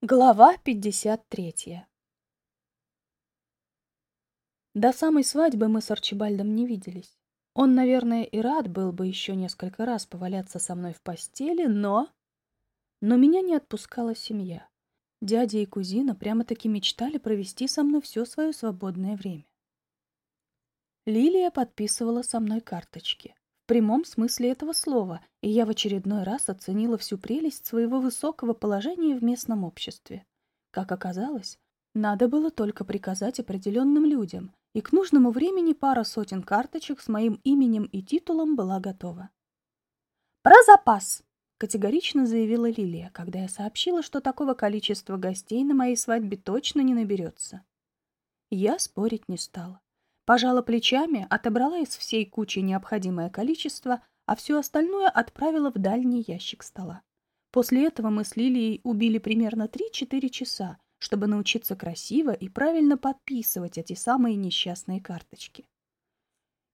Глава 53 До самой свадьбы мы с Арчибальдом не виделись. Он, наверное, и рад был бы еще несколько раз поваляться со мной в постели, но... Но меня не отпускала семья. Дядя и кузина прямо-таки мечтали провести со мной все свое свободное время. Лилия подписывала со мной карточки. Прямом смысле этого слова, и я в очередной раз оценила всю прелесть своего высокого положения в местном обществе. Как оказалось, надо было только приказать определенным людям, и к нужному времени пара сотен карточек с моим именем и титулом была готова. «Про запас!» — категорично заявила Лилия, когда я сообщила, что такого количества гостей на моей свадьбе точно не наберется. Я спорить не стала. Пожала плечами, отобрала из всей кучи необходимое количество, а все остальное отправила в дальний ящик стола. После этого мы с Лилией убили примерно 3-4 часа, чтобы научиться красиво и правильно подписывать эти самые несчастные карточки.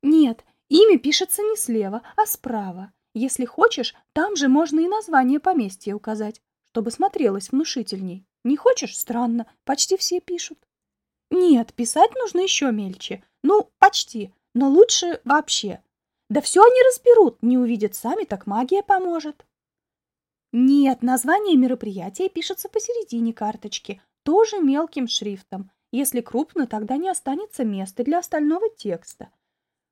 Нет, имя пишется не слева, а справа. Если хочешь, там же можно и название поместья указать, чтобы смотрелось внушительней. Не хочешь? Странно, почти все пишут. Нет, писать нужно еще мельче. Ну, почти, но лучше вообще. Да все они разберут, не увидят сами, так магия поможет. Нет, название мероприятия пишется посередине карточки, тоже мелким шрифтом. Если крупно, тогда не останется места для остального текста.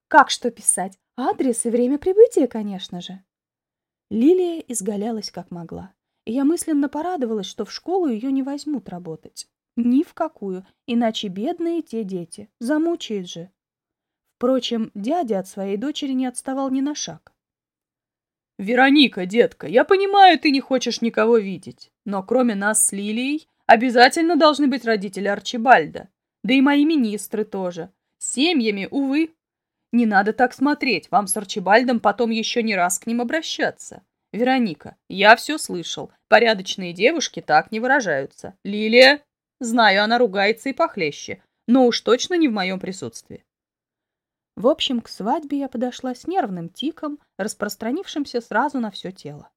Как что писать? Адрес и время прибытия, конечно же. Лилия изгалялась как могла. И я мысленно порадовалась, что в школу ее не возьмут работать. Ни в какую, иначе бедные те дети. Замучает же. Впрочем, дядя от своей дочери не отставал ни на шаг. «Вероника, детка, я понимаю, ты не хочешь никого видеть, но кроме нас с Лилией Обязательно должны быть родители Арчибальда. Да и мои министры тоже. Семьями, увы. Не надо так смотреть, вам с Арчибальдом потом еще не раз к ним обращаться. Вероника, я все слышал. Порядочные девушки так не выражаются. Лилия? Знаю, она ругается и похлеще, но уж точно не в моем присутствии. В общем, к свадьбе я подошла с нервным тиком, распространившимся сразу на все тело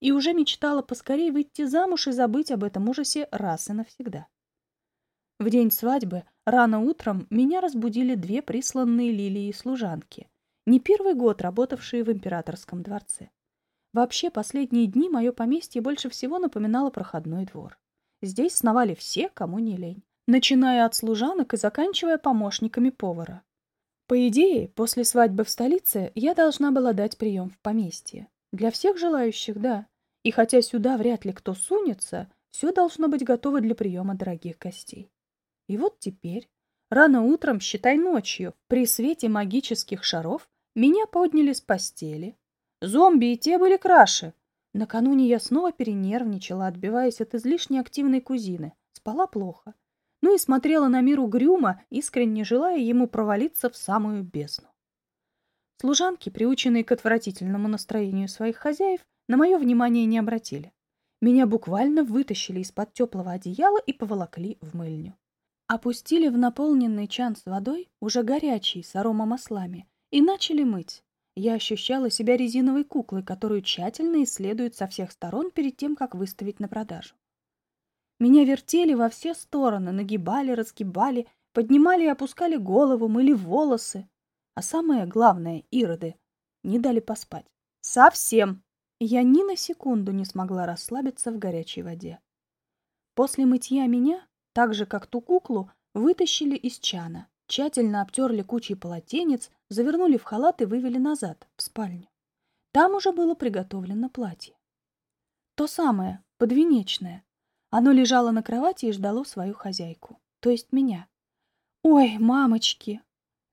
и уже мечтала поскорее выйти замуж и забыть об этом ужасе раз и навсегда. В день свадьбы рано утром меня разбудили две присланные лилии служанки, не первый год работавшие в императорском дворце. Вообще, последние дни мое поместье больше всего напоминало проходной двор. Здесь сновали все, кому не лень, начиная от служанок и заканчивая помощниками повара. По идее, после свадьбы в столице я должна была дать прием в поместье. Для всех желающих, да. И хотя сюда вряд ли кто сунется, все должно быть готово для приема дорогих гостей. И вот теперь, рано утром, считай ночью, при свете магических шаров, меня подняли с постели. Зомби и те были краше. Накануне я снова перенервничала, отбиваясь от излишне активной кузины. Спала плохо. Ну и смотрела на мир угрюмо, искренне желая ему провалиться в самую бездну. Служанки, приученные к отвратительному настроению своих хозяев, на мое внимание не обратили. Меня буквально вытащили из-под теплого одеяла и поволокли в мыльню. Опустили в наполненный чан с водой, уже горячий, с аромамаслами, и начали мыть. Я ощущала себя резиновой куклой, которую тщательно исследуют со всех сторон перед тем, как выставить на продажу. Меня вертели во все стороны, нагибали, разгибали, поднимали и опускали голову, мыли волосы. А самое главное, ироды, не дали поспать. Совсем. Я ни на секунду не смогла расслабиться в горячей воде. После мытья меня, так же как ту куклу, вытащили из чана, тщательно обтерли кучей полотенец, завернули в халат и вывели назад, в спальню. Там уже было приготовлено платье. То самое, подвенечное. Оно лежало на кровати и ждало свою хозяйку, то есть меня. Ой, мамочки!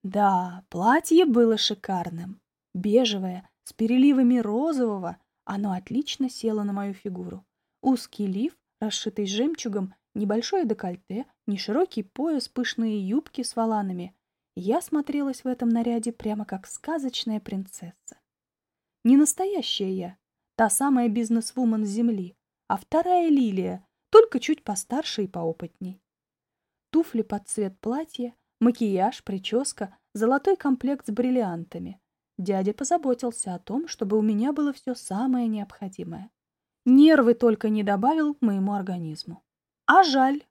Да, платье было шикарным. Бежевое, с переливами розового, оно отлично село на мою фигуру. Узкий лиф, расшитый жемчугом, небольшое декольте, неширокий пояс, пышные юбки с воланами. Я смотрелась в этом наряде прямо как сказочная принцесса. Не настоящая я, та самая бизнес-вумен земли, а вторая Лилия, только чуть постарше и поопытней. Туфли под цвет платья, макияж, прическа, золотой комплект с бриллиантами. Дядя позаботился о том, чтобы у меня было все самое необходимое. Нервы только не добавил моему организму. А жаль,